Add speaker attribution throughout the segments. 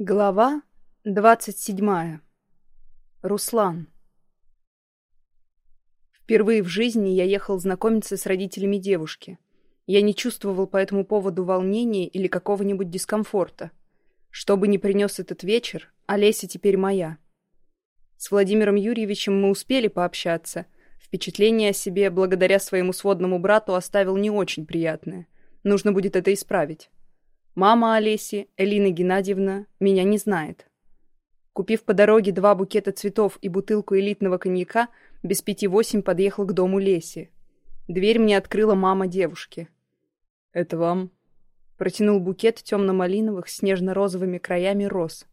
Speaker 1: Глава двадцать седьмая. Руслан. Впервые в жизни я ехал знакомиться с родителями девушки. Я не чувствовал по этому поводу волнения или какого-нибудь дискомфорта. Что бы ни принес этот вечер, Олеся теперь моя. С Владимиром Юрьевичем мы успели пообщаться. Впечатление о себе благодаря своему сводному брату оставил не очень приятное. Нужно будет это исправить. Мама Олеси, Элина Геннадьевна, меня не знает. Купив по дороге два букета цветов и бутылку элитного коньяка, без пяти восемь подъехал к дому Леси. Дверь мне открыла мама девушки. «Это вам?» Протянул букет темно-малиновых с нежно-розовыми краями роз.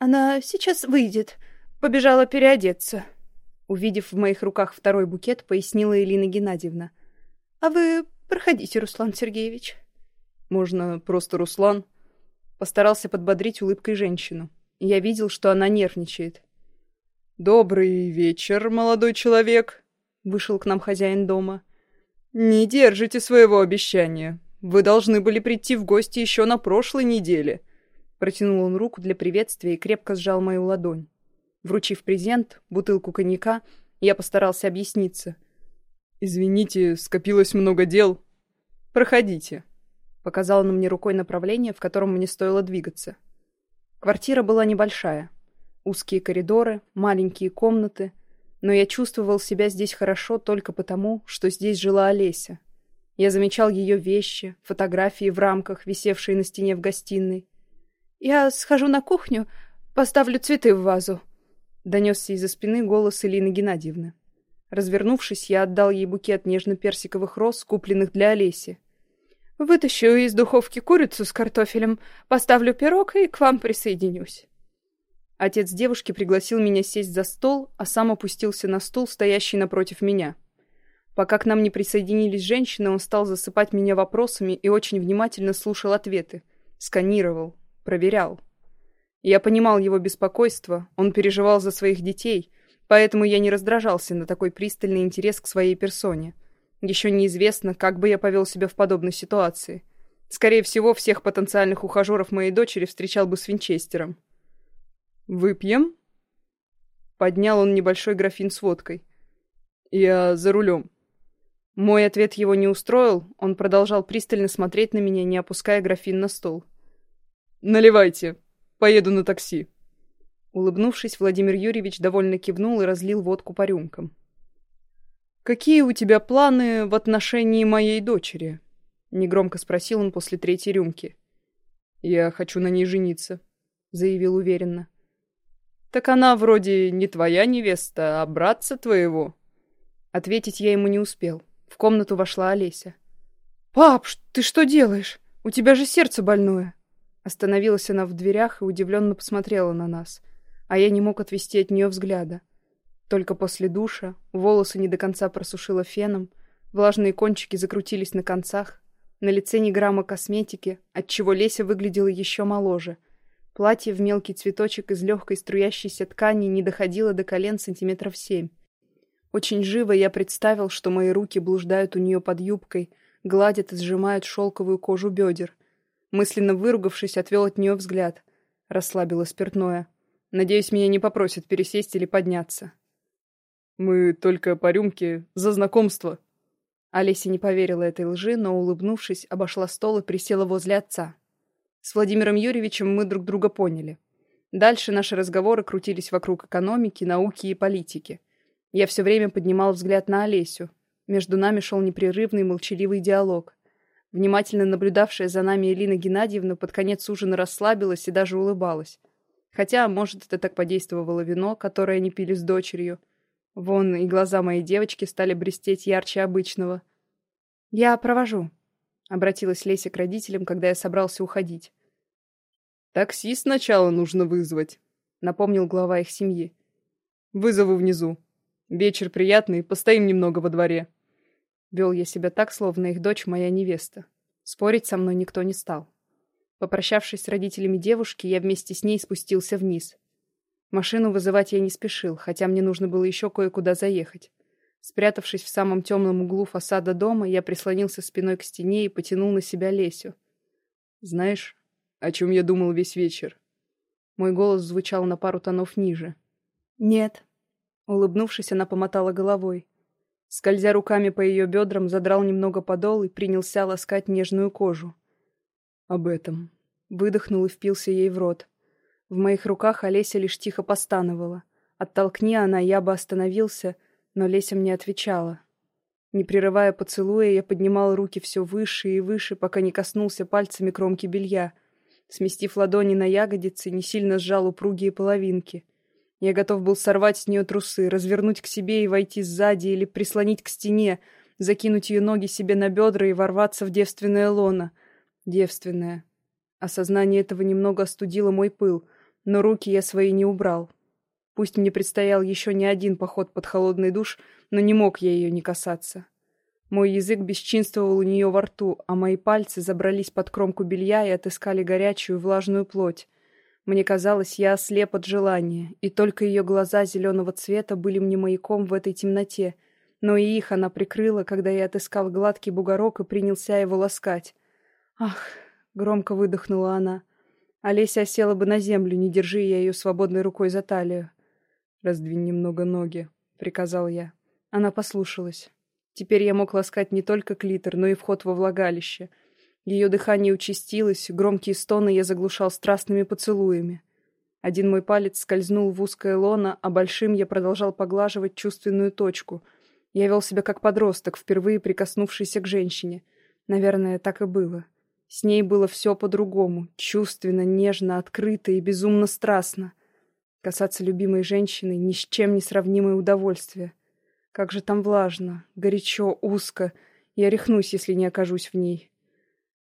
Speaker 2: «Она сейчас выйдет. Побежала переодеться».
Speaker 1: Увидев в моих руках второй букет, пояснила Элина Геннадьевна.
Speaker 2: «А вы проходите, Руслан Сергеевич».
Speaker 3: Можно просто Руслан?»
Speaker 1: Постарался подбодрить улыбкой женщину. Я видел, что она нервничает.
Speaker 3: «Добрый вечер, молодой человек», — вышел к нам хозяин дома. «Не держите своего обещания. Вы должны были прийти в гости еще на прошлой неделе».
Speaker 1: Протянул он руку для приветствия и крепко сжал мою ладонь. Вручив презент, бутылку коньяка, я постарался объясниться.
Speaker 3: «Извините, скопилось много дел. Проходите».
Speaker 1: Показал он мне рукой направление, в котором мне стоило двигаться. Квартира была небольшая. Узкие коридоры, маленькие комнаты. Но я чувствовал себя здесь хорошо только потому, что здесь жила Олеся. Я замечал ее вещи, фотографии в рамках, висевшие на стене в гостиной.
Speaker 2: «Я схожу на кухню, поставлю цветы в вазу», —
Speaker 1: донесся из-за спины голос Элины Геннадьевны. Развернувшись, я отдал ей букет нежно-персиковых роз, купленных для Олеси.
Speaker 2: Вытащу из духовки курицу с картофелем, поставлю пирог и к вам присоединюсь.
Speaker 1: Отец девушки пригласил меня сесть за стол, а сам опустился на стул, стоящий напротив меня. Пока к нам не присоединились женщины, он стал засыпать меня вопросами и очень внимательно слушал ответы. Сканировал, проверял. Я понимал его беспокойство, он переживал за своих детей, поэтому я не раздражался на такой пристальный интерес к своей персоне — еще неизвестно, как бы я повел себя в подобной ситуации. Скорее всего, всех потенциальных ухажеров моей дочери встречал бы с Винчестером.
Speaker 3: «Выпьем?» Поднял он небольшой графин с водкой. «Я за рулем».
Speaker 1: Мой ответ его не устроил, он продолжал пристально смотреть на меня, не опуская графин на стол.
Speaker 3: «Наливайте, поеду на такси».
Speaker 1: Улыбнувшись, Владимир Юрьевич довольно кивнул и разлил водку по рюмкам. «Какие у тебя планы в отношении моей дочери?» — негромко спросил он после третьей рюмки.
Speaker 3: «Я хочу на ней жениться», — заявил уверенно.
Speaker 1: «Так она вроде не твоя невеста, а братца твоего». Ответить я ему не успел. В комнату вошла Олеся.
Speaker 2: «Пап, ты что делаешь? У тебя же сердце больное!»
Speaker 1: Остановилась она в дверях и удивленно посмотрела на нас, а я не мог отвести от нее взгляда. Только после душа волосы не до конца просушила феном, влажные кончики закрутились на концах, на лице ни грамма косметики, отчего Леся выглядела еще моложе. Платье в мелкий цветочек из легкой струящейся ткани не доходило до колен сантиметров семь. Очень живо я представил, что мои руки блуждают у нее под юбкой, гладят и сжимают шелковую кожу бедер. Мысленно выругавшись, отвел от нее взгляд. Расслабило спиртное. Надеюсь, меня не попросят пересесть или подняться.
Speaker 3: Мы только по рюмке за знакомство.
Speaker 1: Олеся не поверила этой лжи, но, улыбнувшись, обошла стол и присела возле отца. С Владимиром Юрьевичем мы друг друга поняли. Дальше наши разговоры крутились вокруг экономики, науки и политики. Я все время поднимал взгляд на Олесю. Между нами шел непрерывный молчаливый диалог. Внимательно наблюдавшая за нами Элина Геннадьевна под конец ужина расслабилась и даже улыбалась. Хотя, может, это так подействовало вино, которое они пили с дочерью — Вон и глаза моей девочки стали блестеть ярче обычного. «Я провожу», — обратилась Леся к родителям, когда я собрался уходить.
Speaker 3: «Такси сначала нужно вызвать», — напомнил глава их семьи. «Вызову внизу. Вечер приятный, постоим немного во дворе».
Speaker 1: Вел я себя так, словно их дочь моя невеста. Спорить со мной никто не стал. Попрощавшись с родителями девушки, я вместе с ней спустился вниз. Машину вызывать я не спешил, хотя мне нужно было еще кое-куда заехать. Спрятавшись в самом темном углу фасада дома, я прислонился спиной к стене и потянул на себя Лесю.
Speaker 3: «Знаешь, о чем я думал весь вечер?»
Speaker 1: Мой голос звучал на пару тонов ниже.
Speaker 2: «Нет».
Speaker 1: Улыбнувшись, она помотала головой. Скользя руками по ее бедрам, задрал немного подол и принялся ласкать нежную кожу. Об этом. Выдохнул и впился ей в рот. В моих руках Олеся лишь тихо постановала. Оттолкни она, я бы остановился, но Леся мне отвечала. Не прерывая поцелуя, я поднимал руки все выше и выше, пока не коснулся пальцами кромки белья. Сместив ладони на ягодицы, не сильно сжал упругие половинки. Я готов был сорвать с нее трусы, развернуть к себе и войти сзади или прислонить к стене, закинуть ее ноги себе на бедра и ворваться в девственное лоно. Девственное. Осознание этого немного остудило мой пыл, но руки я свои не убрал. Пусть мне предстоял еще не один поход под холодный душ, но не мог я ее не касаться. Мой язык бесчинствовал у нее во рту, а мои пальцы забрались под кромку белья и отыскали горячую влажную плоть. Мне казалось, я ослеп от желания, и только ее глаза зеленого цвета были мне маяком в этой темноте, но и их она прикрыла, когда я отыскал гладкий бугорок и принялся его ласкать. «Ах!» — громко выдохнула она. Олеся осела бы на землю, не держи я ее свободной рукой за талию. «Раздвинь немного ноги», — приказал я. Она послушалась. Теперь я мог ласкать не только клитор, но и вход во влагалище — ее дыхание участилось, громкие стоны я заглушал страстными поцелуями. Один мой палец скользнул в узкое лоно, а большим я продолжал поглаживать чувственную точку. Я вел себя как подросток, впервые прикоснувшийся к женщине. Наверное, так и было. С ней было все по-другому, чувственно, нежно, открыто и безумно страстно. Касаться любимой женщины — ни с чем не сравнимое удовольствие. Как же там влажно, горячо, узко. Я рехнусь, если не окажусь в ней.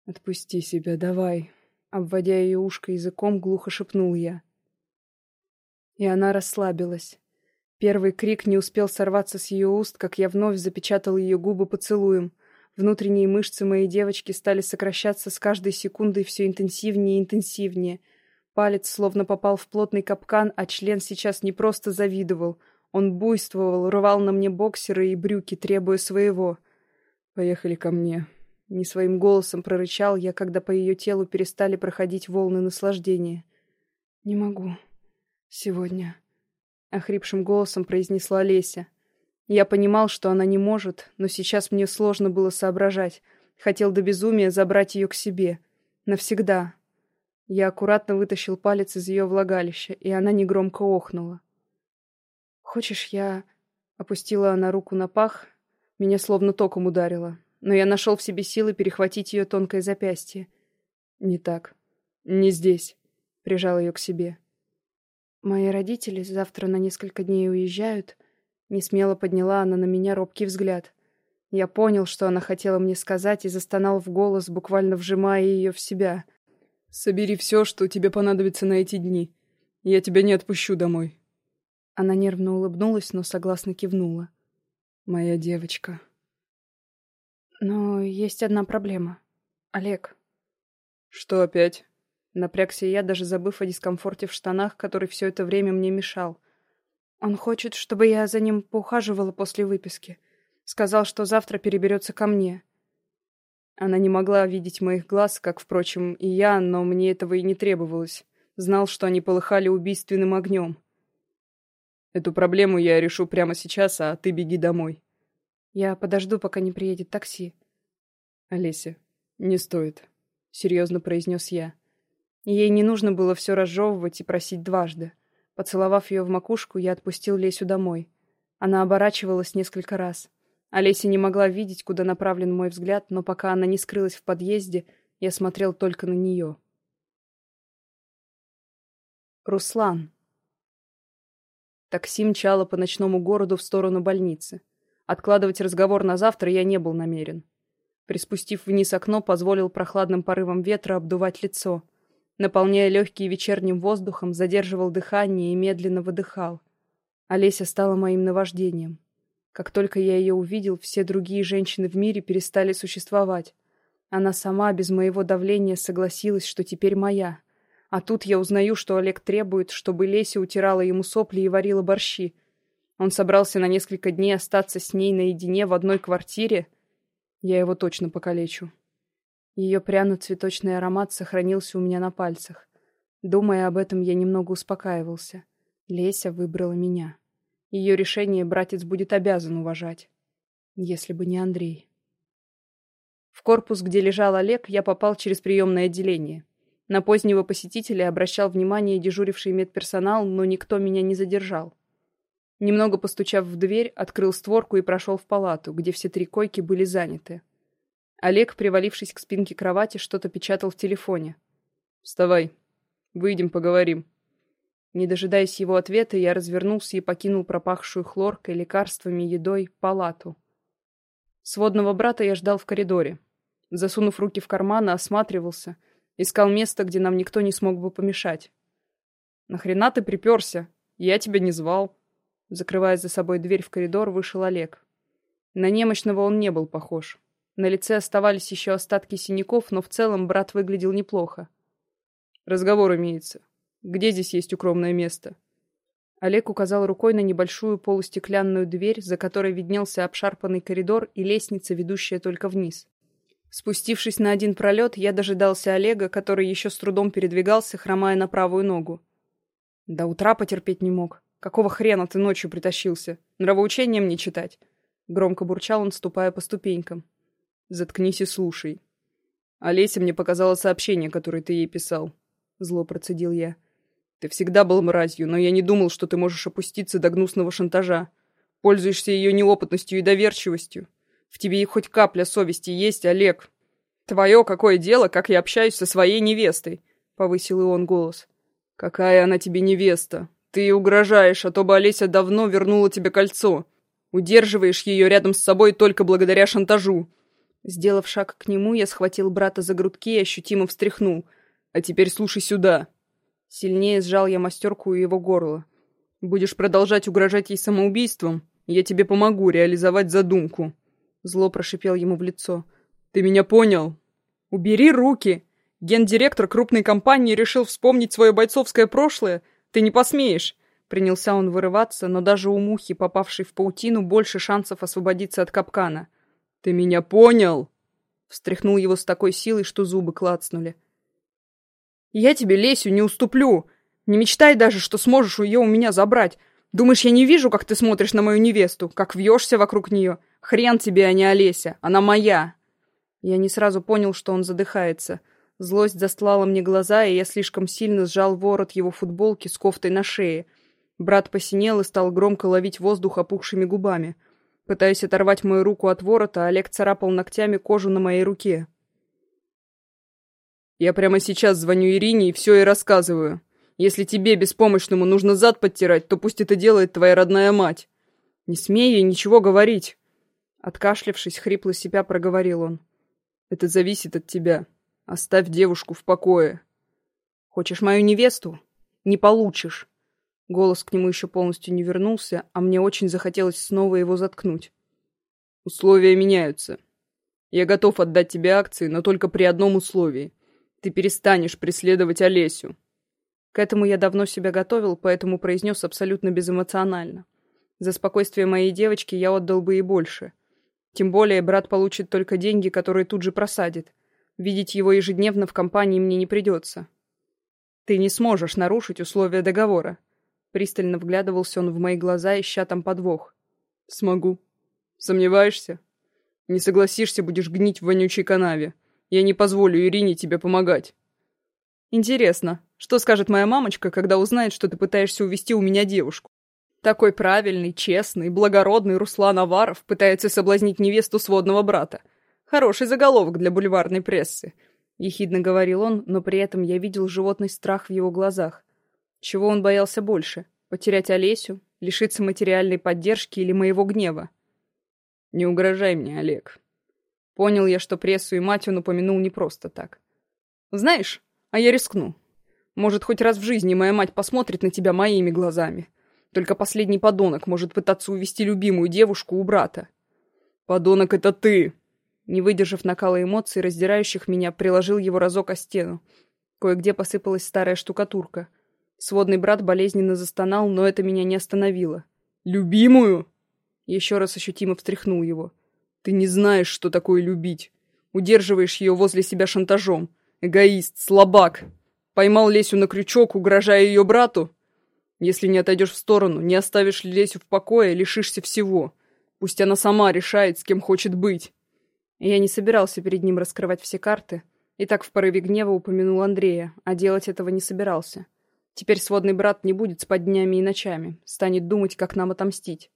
Speaker 1: «Отпусти себя, давай!» Обводя ее ушко языком, глухо шепнул я. И она расслабилась. Первый крик не успел сорваться с ее уст, как я вновь запечатал ее губы поцелуем. Внутренние мышцы моей девочки стали сокращаться с каждой секундой все интенсивнее и интенсивнее. Палец словно попал в плотный капкан, а член сейчас не просто завидовал. Он буйствовал, рвал на мне боксеры и брюки, требуя своего. «Поехали ко мне», не своим голосом прорычал я, когда по ее телу перестали проходить волны наслаждения. «Не могу. Сегодня», — охрипшим голосом произнесла Леся. Я понимал, что она не может, но сейчас мне сложно было соображать. Хотел до безумия забрать ее к себе. Навсегда. Я аккуратно вытащил палец из ее влагалища, и она негромко охнула. «Хочешь, я...» Опустила она руку на пах, меня словно током ударило но я нашел в себе силы перехватить ее тонкое запястье. «Не так. Не здесь», — прижал ее к себе. «Мои родители завтра на несколько дней уезжают», — несмело подняла она на меня робкий взгляд. Я понял, что она хотела мне сказать, и застонал в голос, буквально вжимая ее в себя.
Speaker 3: «Собери все, что тебе понадобится на эти дни. Я тебя не отпущу домой».
Speaker 1: Она нервно улыбнулась, но согласно кивнула.
Speaker 3: «Моя девочка».
Speaker 2: Но есть одна проблема. Олег.
Speaker 3: Что опять?
Speaker 1: Напрягся я, даже забыв о дискомфорте в штанах, который все это время мне мешал.
Speaker 2: Он хочет, чтобы я за ним поухаживала после выписки. Сказал, что завтра переберется ко мне.
Speaker 1: Она не могла видеть моих глаз, как, впрочем, и я, но мне этого и не требовалось. Знал, что они полыхали убийственным огнем. Эту проблему я решу прямо сейчас, а ты беги домой.
Speaker 2: Я подожду, пока не приедет такси.
Speaker 1: Олеся, не стоит, серьезно произнес я. Ей не нужно было все разжевывать и просить дважды. Поцеловав ее в макушку, я отпустил Лесю домой. Она оборачивалась несколько раз. Олеся не могла видеть, куда направлен мой взгляд, но пока она не скрылась в подъезде, я смотрел только на нее. Руслан. Такси мчало по ночному городу в сторону больницы. Откладывать разговор на завтра я не был намерен. Приспустив вниз окно, позволил прохладным порывам ветра обдувать лицо. Наполняя легкие вечерним воздухом, задерживал дыхание и медленно выдыхал. Олеся стала моим наваждением. Как только я ее увидел, все другие женщины в мире перестали существовать. Она сама, без моего давления, согласилась, что теперь моя. А тут я узнаю, что Олег требует, чтобы Леся утирала ему сопли и варила борщи. Он собрался на несколько дней остаться с ней наедине в одной квартире. Я его точно покалечу. Ее пряно-цветочный аромат сохранился у меня на пальцах. Думая об этом, я немного успокаивался. Леся выбрала меня. Ее решение братец будет обязан уважать. Если бы не Андрей. В корпус, где лежал Олег, я попал через приемное отделение. На позднего посетителя обращал внимание дежуривший медперсонал, но никто меня не задержал. Немного постучав в дверь, открыл створку и прошел в палату, где все три койки были заняты. Олег, привалившись к спинке кровати, что-то печатал в телефоне.
Speaker 3: «Вставай. Выйдем, поговорим».
Speaker 1: Не дожидаясь его ответа, я развернулся и покинул пропахшую хлоркой, лекарствами, едой палату. Сводного брата я ждал в коридоре. Засунув руки в карманы, осматривался, искал место, где нам никто не смог бы помешать.
Speaker 3: «Нахрена ты приперся? Я тебя не звал».
Speaker 1: Закрывая за собой дверь в коридор, вышел Олег. На немощного он не был похож. На лице оставались еще остатки синяков, но в целом брат выглядел неплохо.
Speaker 3: «Разговор имеется. Где здесь есть укромное место?»
Speaker 1: Олег указал рукой на небольшую полустеклянную дверь, за которой виднелся обшарпанный коридор и лестница, ведущая только вниз. Спустившись на один пролет, я дожидался Олега, который еще с трудом передвигался, хромая на правую ногу.
Speaker 3: «До утра потерпеть не мог. Какого хрена ты ночью притащился? Нравоучение мне читать?» Громко бурчал он, ступая по ступенькам. «Заткнись и слушай. Олеся мне показала сообщение, которое ты ей писал». Зло процедил я. Ты всегда был мразью, но я не думал, что ты можешь опуститься до гнусного шантажа. Пользуешься ее неопытностью и доверчивостью. В тебе и хоть капля совести есть, Олег. Твое какое дело, как я общаюсь со своей невестой? Повысил и он голос. Какая она тебе невеста? Ты угрожаешь, а то бы Олеся давно вернула тебе кольцо. Удерживаешь ее рядом с собой только благодаря шантажу. Сделав шаг к нему, я схватил брата за грудки и ощутимо встряхнул. А теперь слушай сюда. Сильнее сжал я мастерку у его горла. «Будешь продолжать угрожать ей самоубийством? Я тебе помогу реализовать задумку». Зло прошипел ему в лицо. «Ты меня понял? Убери руки! Гендиректор крупной компании решил вспомнить свое бойцовское прошлое? Ты не посмеешь!» Принялся он вырываться, но даже у мухи, попавшей в паутину, больше шансов освободиться от капкана. «Ты меня понял?» Встряхнул его с такой силой, что зубы клацнули. Я тебе Лесю не уступлю. Не мечтай даже, что сможешь ее у меня забрать. Думаешь, я не вижу, как ты смотришь на мою невесту, как вьешься вокруг нее? Хрен тебе, а не Олеся. Она моя. Я не сразу понял, что он задыхается. Злость застлала мне глаза, и я слишком сильно сжал ворот его футболки с кофтой на шее. Брат посинел и стал громко ловить воздух опухшими губами. Пытаясь оторвать мою руку от ворота, Олег царапал ногтями кожу на моей руке. Я прямо сейчас звоню Ирине и все ей рассказываю. Если тебе, беспомощному, нужно зад подтирать, то пусть это делает твоя родная мать. Не смей ей ничего говорить. Откашлявшись, хрипло себя проговорил он. Это зависит от тебя. Оставь девушку в покое. Хочешь мою невесту? Не получишь. Голос к нему еще полностью не вернулся, а мне очень захотелось снова его заткнуть. Условия меняются. Я готов отдать тебе акции, но только при одном условии — ты перестанешь преследовать Олесю. К этому я давно себя готовил, поэтому произнес абсолютно безэмоционально. За спокойствие моей девочки я отдал бы и больше. Тем более брат получит только деньги, которые тут же просадит. Видеть его ежедневно в компании мне не придется. Ты не сможешь нарушить условия договора. Пристально вглядывался он в мои глаза, ища там подвох. Смогу. Сомневаешься? Не согласишься, будешь гнить в вонючей канаве. Я не позволю Ирине тебе помогать. Интересно, что скажет моя мамочка, когда узнает, что ты пытаешься увести у меня девушку? Такой правильный, честный, благородный Руслан Аваров пытается соблазнить невесту сводного брата. Хороший заголовок для бульварной прессы. Ехидно говорил он, но при этом я видел животный страх в его глазах. Чего он боялся больше? Потерять Олесю? Лишиться материальной поддержки или моего гнева? Не угрожай мне, Олег. Понял я, что прессу и мать он упомянул не просто так. Знаешь, а я рискну. Может, хоть раз в жизни моя мать посмотрит на тебя моими глазами. Только последний подонок может пытаться увести любимую девушку у брата. Подонок — это ты! Не выдержав накала эмоций, раздирающих меня, приложил его разок о стену. Кое-где посыпалась старая штукатурка. Сводный брат болезненно застонал, но это меня не остановило. «Любимую?» Еще раз ощутимо встряхнул его. Ты не знаешь, что такое любить. Удерживаешь ее возле себя шантажом. Эгоист, слабак. Поймал Лесю на крючок, угрожая ее брату? Если не отойдешь в сторону, не оставишь Лесю в покое, лишишься всего. Пусть она сама решает, с кем хочет быть.
Speaker 1: Я не собирался перед ним раскрывать все карты, и так в порыве гнева упомянул Андрея, а делать этого не собирался. Теперь сводный брат не будет спать днями и ночами, станет думать, как нам отомстить.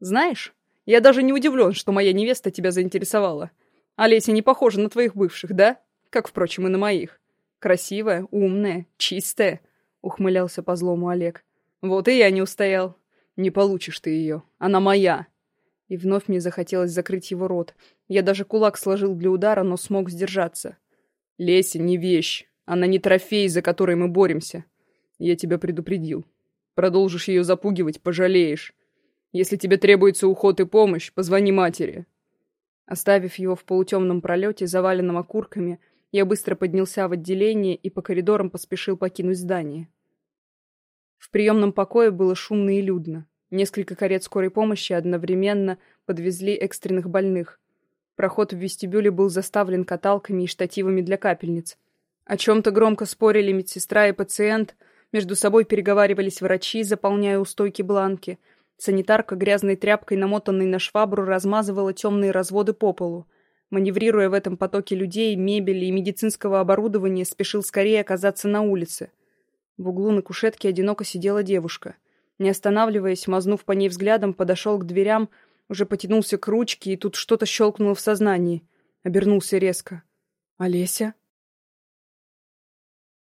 Speaker 1: Знаешь, я даже не удивлен, что моя невеста тебя заинтересовала. Олеся не похожа на твоих бывших, да? Как, впрочем, и на моих. Красивая, умная, чистая, ухмылялся по злому Олег. Вот и я не устоял. Не получишь ты ее. Она моя. И вновь мне захотелось закрыть его рот. Я даже кулак сложил для удара, но смог сдержаться. Леся не вещь. Она не трофей, за который мы боремся. Я тебя предупредил. Продолжишь ее запугивать, пожалеешь. Если тебе требуется уход и помощь, позвони матери. Оставив его в полутемном пролете, заваленном окурками, я быстро поднялся в отделение и по коридорам поспешил покинуть здание. В приемном покое было шумно и людно. Несколько карет скорой помощи одновременно подвезли экстренных больных. Проход в вестибюле был заставлен каталками и штативами для капельниц. О чем-то громко спорили медсестра и пациент, между собой переговаривались врачи, заполняя у стойки бланки. Санитарка грязной тряпкой, намотанной на швабру, размазывала темные разводы по полу. Маневрируя в этом потоке людей, мебели и медицинского оборудования, спешил скорее оказаться на улице. В углу на кушетке одиноко сидела девушка. Не останавливаясь, мазнув по ней взглядом, подошел к дверям, уже потянулся к ручке, и тут что-то щелкнуло в сознании. Обернулся резко. «Олеся?»